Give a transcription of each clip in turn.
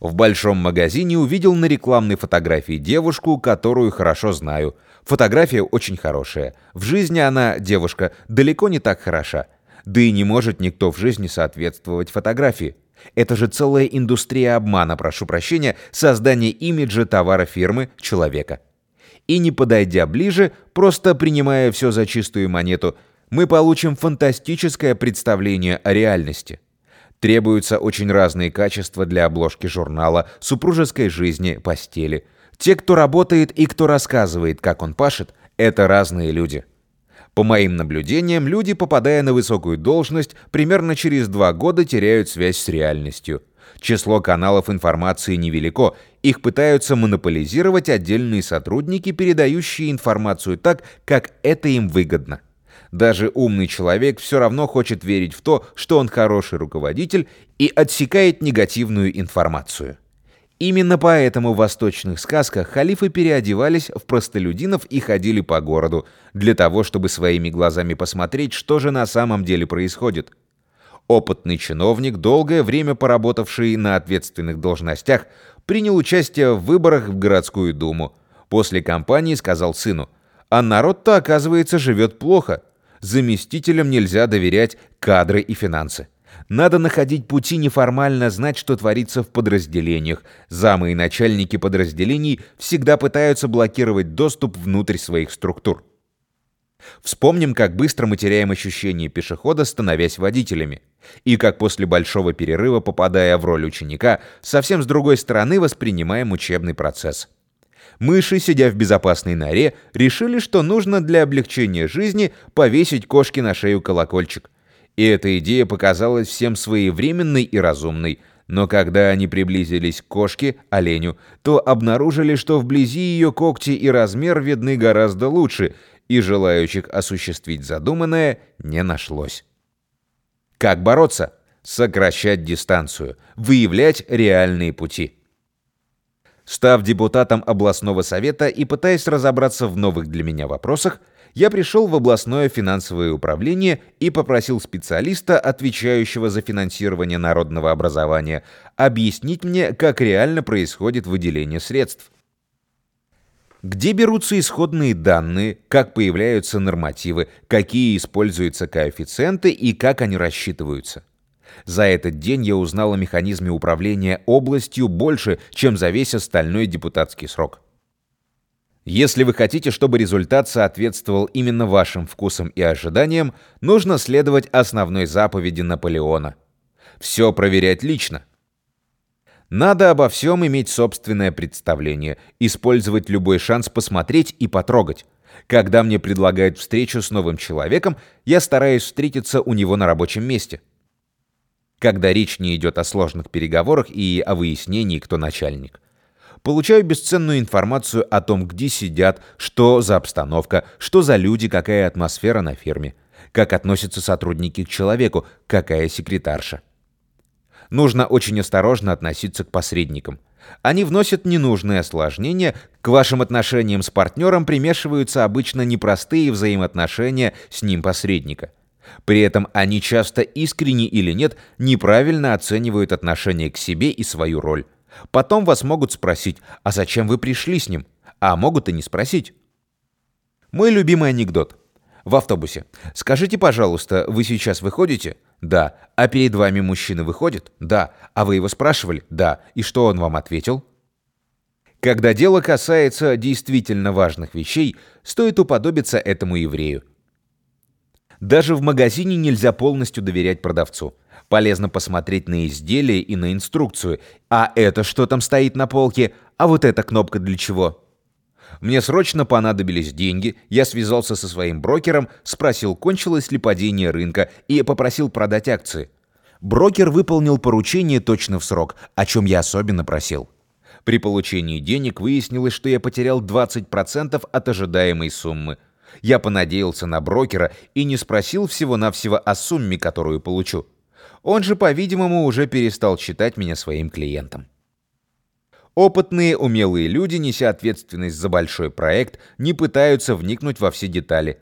В большом магазине увидел на рекламной фотографии девушку, которую хорошо знаю. Фотография очень хорошая. В жизни она, девушка, далеко не так хороша. Да и не может никто в жизни соответствовать фотографии. Это же целая индустрия обмана, прошу прощения, создание имиджа товара фирмы, человека. И не подойдя ближе, просто принимая все за чистую монету, мы получим фантастическое представление о реальности. Требуются очень разные качества для обложки журнала, супружеской жизни, постели. Те, кто работает и кто рассказывает, как он пашет, это разные люди. По моим наблюдениям, люди, попадая на высокую должность, примерно через два года теряют связь с реальностью. Число каналов информации невелико, их пытаются монополизировать отдельные сотрудники, передающие информацию так, как это им выгодно. Даже умный человек все равно хочет верить в то, что он хороший руководитель и отсекает негативную информацию. Именно поэтому в восточных сказках халифы переодевались в простолюдинов и ходили по городу, для того, чтобы своими глазами посмотреть, что же на самом деле происходит. Опытный чиновник, долгое время поработавший на ответственных должностях, принял участие в выборах в городскую думу. После кампании сказал сыну, «А народ-то, оказывается, живет плохо. Заместителям нельзя доверять кадры и финансы. Надо находить пути неформально знать, что творится в подразделениях. Замы и начальники подразделений всегда пытаются блокировать доступ внутрь своих структур. Вспомним, как быстро мы теряем ощущение пешехода, становясь водителями. И как после большого перерыва, попадая в роль ученика, совсем с другой стороны воспринимаем учебный процесс. Мыши, сидя в безопасной норе, решили, что нужно для облегчения жизни повесить кошке на шею колокольчик. И эта идея показалась всем своевременной и разумной. Но когда они приблизились к кошке, оленю, то обнаружили, что вблизи ее когти и размер видны гораздо лучше, и желающих осуществить задуманное не нашлось. Как бороться? Сокращать дистанцию, выявлять реальные пути. Став депутатом областного совета и пытаясь разобраться в новых для меня вопросах, я пришел в областное финансовое управление и попросил специалиста, отвечающего за финансирование народного образования, объяснить мне, как реально происходит выделение средств. Где берутся исходные данные, как появляются нормативы, какие используются коэффициенты и как они рассчитываются. За этот день я узнал о механизме управления областью больше, чем за весь остальной депутатский срок. Если вы хотите, чтобы результат соответствовал именно вашим вкусам и ожиданиям, нужно следовать основной заповеди Наполеона. Все проверять лично. Надо обо всем иметь собственное представление, использовать любой шанс посмотреть и потрогать. Когда мне предлагают встречу с новым человеком, я стараюсь встретиться у него на рабочем месте когда речь не идет о сложных переговорах и о выяснении, кто начальник. Получаю бесценную информацию о том, где сидят, что за обстановка, что за люди, какая атмосфера на ферме, как относятся сотрудники к человеку, какая секретарша. Нужно очень осторожно относиться к посредникам. Они вносят ненужные осложнения, к вашим отношениям с партнером примешиваются обычно непростые взаимоотношения с ним посредника – при этом они часто искренне или нет неправильно оценивают отношение к себе и свою роль. Потом вас могут спросить, а зачем вы пришли с ним? А могут и не спросить. Мой любимый анекдот. В автобусе. Скажите, пожалуйста, вы сейчас выходите? Да. А перед вами мужчина выходит? Да. А вы его спрашивали? Да. И что он вам ответил? Когда дело касается действительно важных вещей, стоит уподобиться этому еврею. Даже в магазине нельзя полностью доверять продавцу. Полезно посмотреть на изделие и на инструкцию. А это что там стоит на полке? А вот эта кнопка для чего? Мне срочно понадобились деньги, я связался со своим брокером, спросил, кончилось ли падение рынка, и попросил продать акции. Брокер выполнил поручение точно в срок, о чем я особенно просил. При получении денег выяснилось, что я потерял 20% от ожидаемой суммы – я понадеялся на брокера и не спросил всего-навсего о сумме, которую получу. Он же, по-видимому, уже перестал считать меня своим клиентом. Опытные, умелые люди, неся ответственность за большой проект, не пытаются вникнуть во все детали.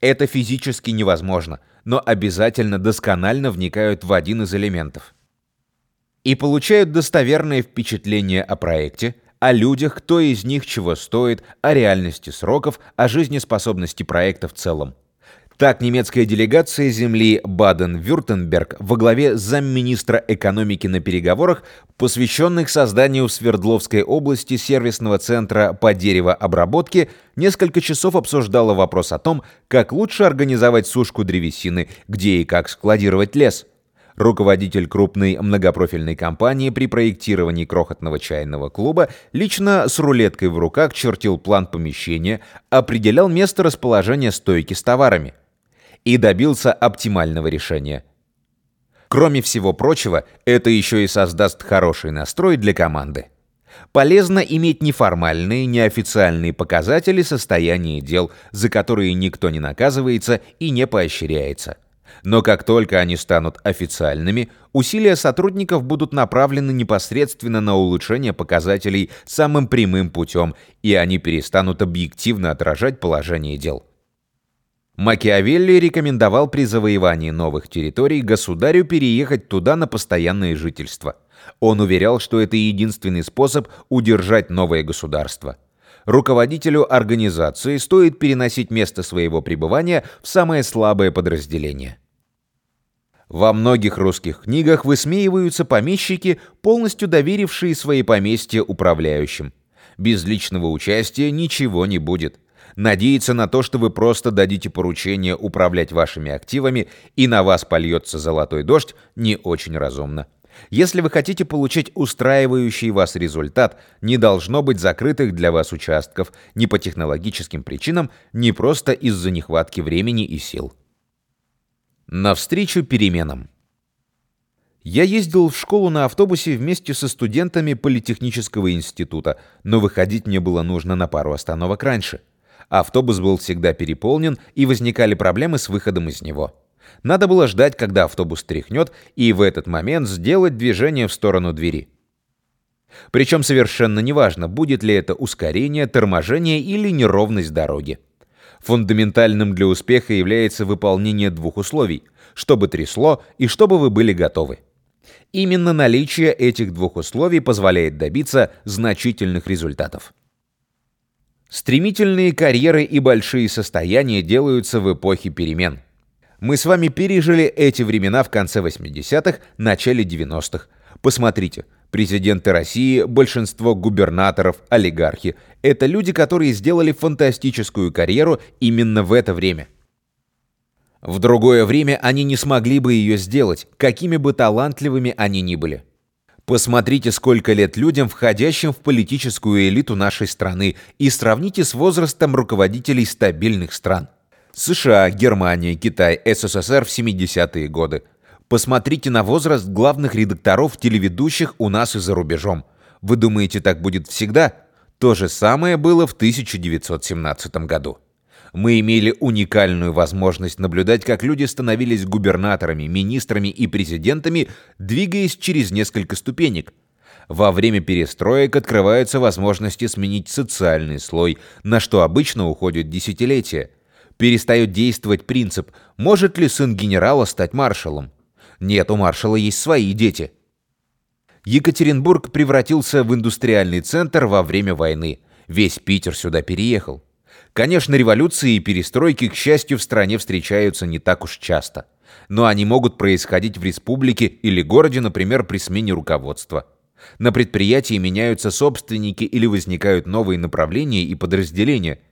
Это физически невозможно, но обязательно досконально вникают в один из элементов. и получают достоверное впечатление о проекте, о людях, кто из них чего стоит, о реальности сроков, о жизнеспособности проекта в целом. Так, немецкая делегация земли Баден-Вюртемберг во главе замминистра экономики на переговорах, посвященных созданию в Свердловской области сервисного центра по деревообработке, несколько часов обсуждала вопрос о том, как лучше организовать сушку древесины, где и как складировать лес – руководитель крупной многопрофильной компании при проектировании крохотного чайного клуба, лично с рулеткой в руках чертил план помещения, определял место расположения стойки с товарами и добился оптимального решения. Кроме всего прочего, это еще и создаст хороший настрой для команды. Полезно иметь неформальные, неофициальные показатели состояния дел, за которые никто не наказывается и не поощряется. Но как только они станут официальными, усилия сотрудников будут направлены непосредственно на улучшение показателей самым прямым путем, и они перестанут объективно отражать положение дел. Макиавелли рекомендовал при завоевании новых территорий государю переехать туда на постоянное жительство. Он уверял, что это единственный способ удержать новое государство – руководителю организации стоит переносить место своего пребывания в самое слабое подразделение. Во многих русских книгах высмеиваются помещики, полностью доверившие свои поместья управляющим. Без личного участия ничего не будет. Надеяться на то, что вы просто дадите поручение управлять вашими активами и на вас польется золотой дождь, не очень разумно. Если вы хотите получить устраивающий вас результат, не должно быть закрытых для вас участков ни по технологическим причинам, ни просто из-за нехватки времени и сил. Навстречу переменам. Я ездил в школу на автобусе вместе со студентами Политехнического института, но выходить мне было нужно на пару остановок раньше. Автобус был всегда переполнен, и возникали проблемы с выходом из него. Надо было ждать, когда автобус тряхнет, и в этот момент сделать движение в сторону двери. Причем совершенно неважно, будет ли это ускорение, торможение или неровность дороги. Фундаментальным для успеха является выполнение двух условий – чтобы трясло и чтобы вы были готовы. Именно наличие этих двух условий позволяет добиться значительных результатов. Стремительные карьеры и большие состояния делаются в эпохе перемен – мы с вами пережили эти времена в конце 80-х, начале 90-х. Посмотрите, президенты России, большинство губернаторов, олигархи – это люди, которые сделали фантастическую карьеру именно в это время. В другое время они не смогли бы ее сделать, какими бы талантливыми они ни были. Посмотрите, сколько лет людям, входящим в политическую элиту нашей страны, и сравните с возрастом руководителей стабильных стран – США, Германия, Китай, СССР в 70-е годы. Посмотрите на возраст главных редакторов телеведущих у нас и за рубежом. Вы думаете, так будет всегда? То же самое было в 1917 году. Мы имели уникальную возможность наблюдать, как люди становились губернаторами, министрами и президентами, двигаясь через несколько ступенек. Во время перестроек открываются возможности сменить социальный слой, на что обычно уходят десятилетия перестает действовать принцип «может ли сын генерала стать маршалом?». Нет, у маршала есть свои дети. Екатеринбург превратился в индустриальный центр во время войны. Весь Питер сюда переехал. Конечно, революции и перестройки, к счастью, в стране встречаются не так уж часто. Но они могут происходить в республике или городе, например, при смене руководства. На предприятии меняются собственники или возникают новые направления и подразделения –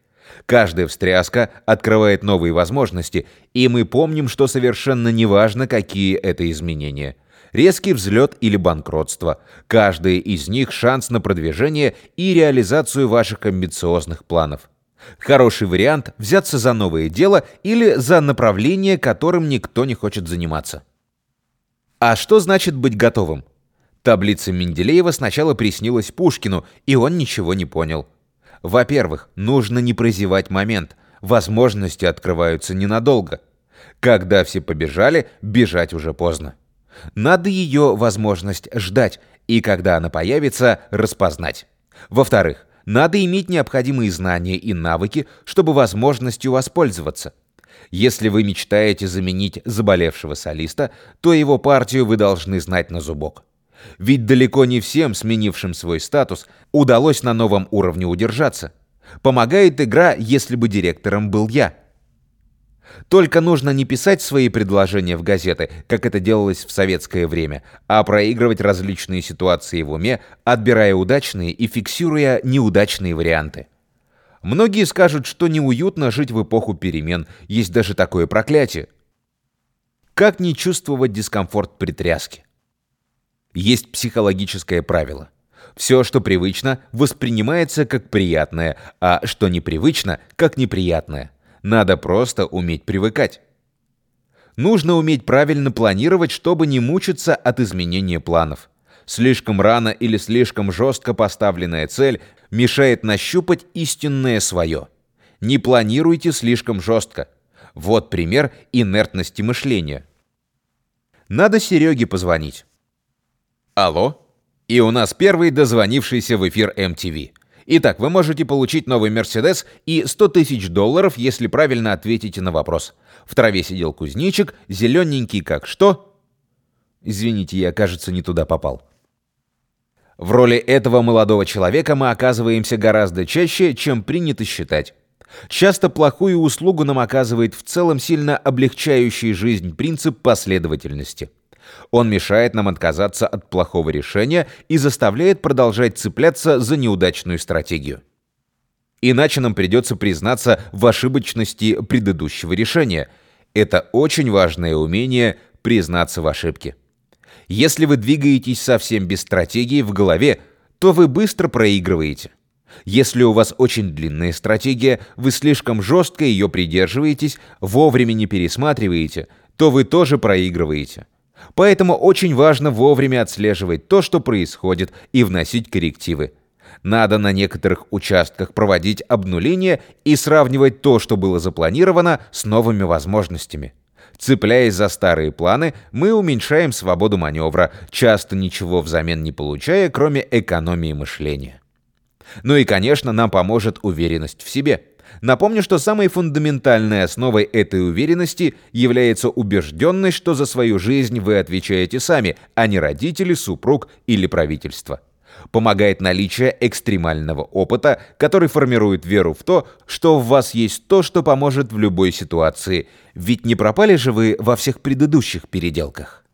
Каждая встряска открывает новые возможности, и мы помним, что совершенно неважно, какие это изменения. Резкий взлет или банкротство. Каждый из них шанс на продвижение и реализацию ваших амбициозных планов. Хороший вариант – взяться за новое дело или за направление, которым никто не хочет заниматься. А что значит быть готовым? Таблица Менделеева сначала приснилась Пушкину, и он ничего не понял. Во-первых, нужно не прозевать момент. Возможности открываются ненадолго. Когда все побежали, бежать уже поздно. Надо ее возможность ждать, и когда она появится, распознать. Во-вторых, надо иметь необходимые знания и навыки, чтобы возможностью воспользоваться. Если вы мечтаете заменить заболевшего солиста, то его партию вы должны знать на зубок. Ведь далеко не всем, сменившим свой статус, удалось на новом уровне удержаться. Помогает игра, если бы директором был я. Только нужно не писать свои предложения в газеты, как это делалось в советское время, а проигрывать различные ситуации в уме, отбирая удачные и фиксируя неудачные варианты. Многие скажут, что неуютно жить в эпоху перемен, есть даже такое проклятие. Как не чувствовать дискомфорт при тряске? Есть психологическое правило. Все, что привычно, воспринимается как приятное, а что непривычно, как неприятное. Надо просто уметь привыкать. Нужно уметь правильно планировать, чтобы не мучиться от изменения планов. Слишком рано или слишком жестко поставленная цель мешает нащупать истинное свое. Не планируйте слишком жестко. Вот пример инертности мышления. Надо Сереге позвонить. Алло? И у нас первый дозвонившийся в эфир MTV. Итак, вы можете получить новый Мерседес и 100 тысяч долларов, если правильно ответите на вопрос. В траве сидел кузнечик, зелененький как что? Извините, я, кажется, не туда попал. В роли этого молодого человека мы оказываемся гораздо чаще, чем принято считать. Часто плохую услугу нам оказывает в целом сильно облегчающий жизнь принцип последовательности – он мешает нам отказаться от плохого решения и заставляет продолжать цепляться за неудачную стратегию. Иначе нам придется признаться в ошибочности предыдущего решения. Это очень важное умение признаться в ошибке. Если вы двигаетесь совсем без стратегии в голове, то вы быстро проигрываете. Если у вас очень длинная стратегия, вы слишком жестко ее придерживаетесь, вовремя не пересматриваете, то вы тоже проигрываете. Поэтому очень важно вовремя отслеживать то, что происходит, и вносить коррективы. Надо на некоторых участках проводить обнуление и сравнивать то, что было запланировано, с новыми возможностями. Цепляясь за старые планы, мы уменьшаем свободу маневра, часто ничего взамен не получая, кроме экономии мышления. Ну и, конечно, нам поможет уверенность в себе – Напомню, что самой фундаментальной основой этой уверенности является убежденность, что за свою жизнь вы отвечаете сами, а не родители, супруг или правительство. Помогает наличие экстремального опыта, который формирует веру в то, что в вас есть то, что поможет в любой ситуации. Ведь не пропали же вы во всех предыдущих переделках.